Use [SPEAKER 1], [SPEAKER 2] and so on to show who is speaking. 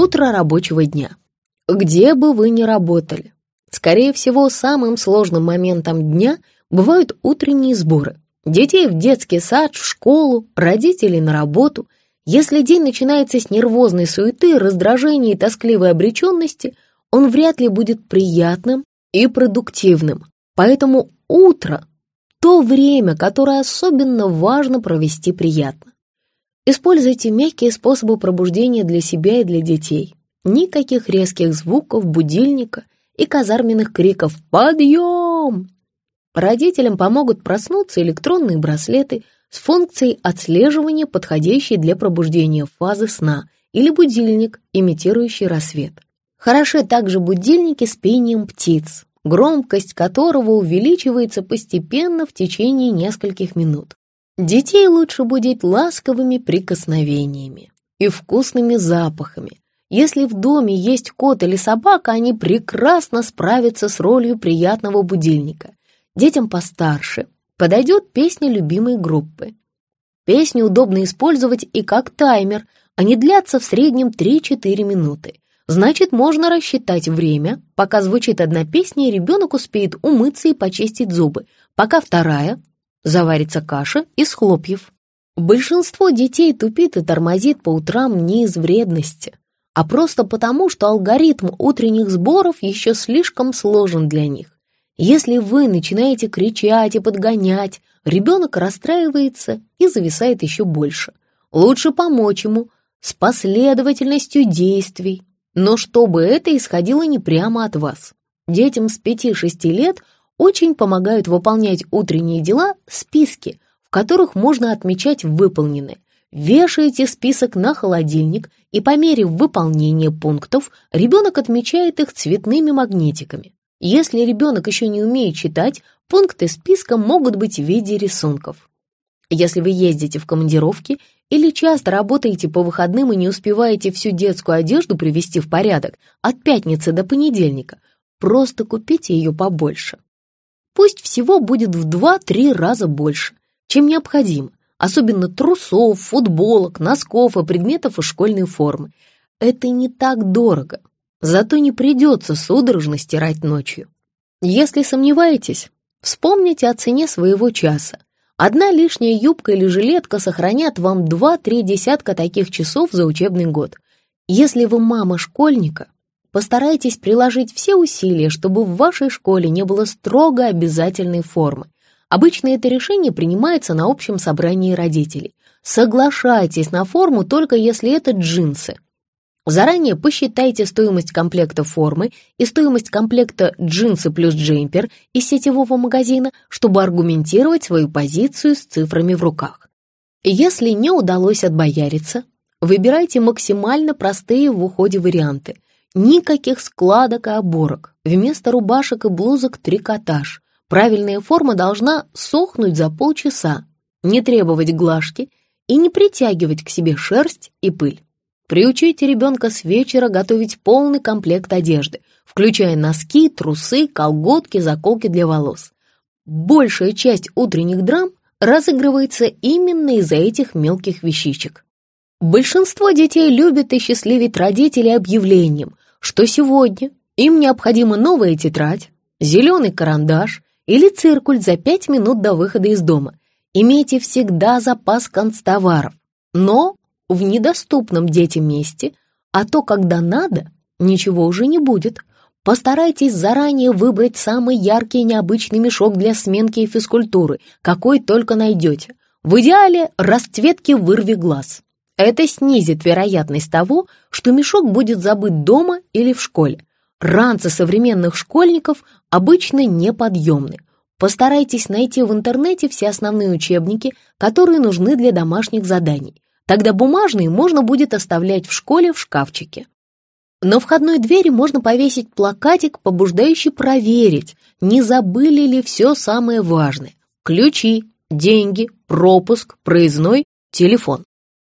[SPEAKER 1] Утро рабочего дня. Где бы вы ни работали, скорее всего, самым сложным моментом дня бывают утренние сборы. Детей в детский сад, в школу, родителей на работу. Если день начинается с нервозной суеты, раздражения и тоскливой обреченности, он вряд ли будет приятным и продуктивным. Поэтому утро – то время, которое особенно важно провести приятно. Используйте мягкие способы пробуждения для себя и для детей. Никаких резких звуков, будильника и казарменных криков «Подъем!». Родителям помогут проснуться электронные браслеты с функцией отслеживания подходящей для пробуждения фазы сна или будильник, имитирующий рассвет. Хороши также будильники с пением птиц, громкость которого увеличивается постепенно в течение нескольких минут. Детей лучше будить ласковыми прикосновениями и вкусными запахами. Если в доме есть кот или собака, они прекрасно справятся с ролью приятного будильника. Детям постарше подойдет песня любимой группы. Песню удобно использовать и как таймер, они длятся в среднем 3-4 минуты. Значит, можно рассчитать время, пока звучит одна песня, и ребенок успеет умыться и почистить зубы, пока вторая заварится каша из хлопьев. Большинство детей тупит и тормозит по утрам не из вредности, а просто потому, что алгоритм утренних сборов еще слишком сложен для них. Если вы начинаете кричать и подгонять, ребенок расстраивается и зависает еще больше. Лучше помочь ему с последовательностью действий, но чтобы это исходило не прямо от вас. Детям с 5-6 лет очень помогают выполнять утренние дела списки, в которых можно отмечать выполненные. Вешаете список на холодильник, и по мере выполнения пунктов ребенок отмечает их цветными магнитиками. Если ребенок еще не умеет читать, пункты списка могут быть в виде рисунков. Если вы ездите в командировки или часто работаете по выходным и не успеваете всю детскую одежду привести в порядок от пятницы до понедельника, просто купите ее побольше. Пусть всего будет в 2-3 раза больше, чем необходимо, особенно трусов, футболок, носков и предметов из школьной формы. Это не так дорого, зато не придется судорожно стирать ночью. Если сомневаетесь, вспомните о цене своего часа. Одна лишняя юбка или жилетка сохранят вам 2-3 десятка таких часов за учебный год. Если вы мама школьника, постарайтесь приложить все усилия, чтобы в вашей школе не было строго обязательной формы. Обычно это решение принимается на общем собрании родителей. Соглашайтесь на форму только если это джинсы – Заранее посчитайте стоимость комплекта формы и стоимость комплекта джинсы плюс джемпер из сетевого магазина, чтобы аргументировать свою позицию с цифрами в руках. Если не удалось отбояриться, выбирайте максимально простые в уходе варианты. Никаких складок и оборок. Вместо рубашек и блузок трикотаж. Правильная форма должна сохнуть за полчаса, не требовать глажки и не притягивать к себе шерсть и пыль. Приучите ребенка с вечера готовить полный комплект одежды, включая носки, трусы, колготки, заколки для волос. Большая часть утренних драм разыгрывается именно из-за этих мелких вещичек. Большинство детей любят и счастливить родителей объявлением, что сегодня им необходима новая тетрадь, зеленый карандаш или циркуль за пять минут до выхода из дома. Имейте всегда запас констоваров, но в недоступном детям месте, а то, когда надо, ничего уже не будет. Постарайтесь заранее выбрать самый яркий необычный мешок для сменки и физкультуры, какой только найдете. В идеале расцветки вырви глаз. Это снизит вероятность того, что мешок будет забыт дома или в школе. Ранцы современных школьников обычно неподъемны. Постарайтесь найти в интернете все основные учебники, которые нужны для домашних заданий. Тогда бумажный можно будет оставлять в школе в шкафчике. На входной двери можно повесить плакатик, побуждающий проверить, не забыли ли все самое важное. Ключи, деньги, пропуск, проездной, телефон.